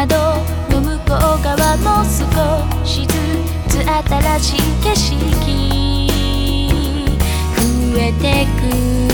窓の向こう側も少しずつ新しい景色増えてく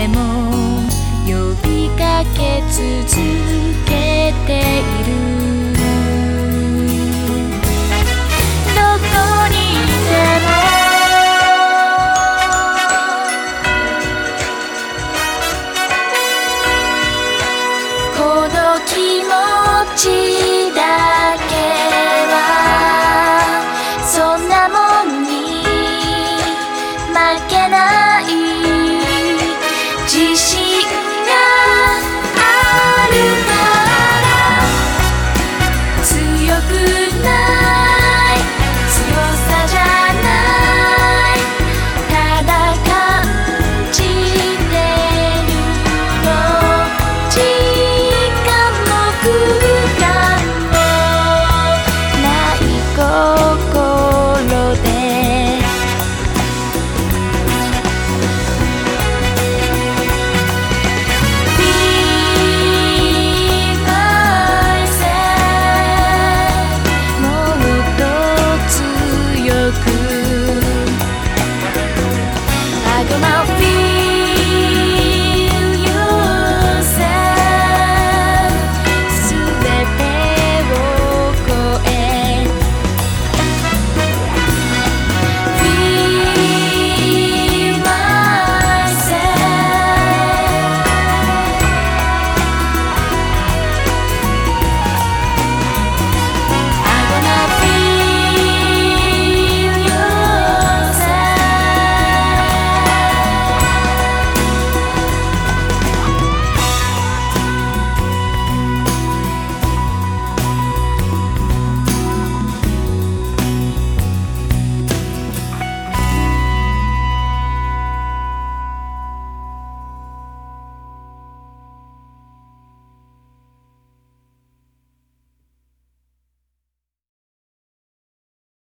で呼びかけ続けている」「どこにいても」「この気持ちだけはそんなもんに負けない」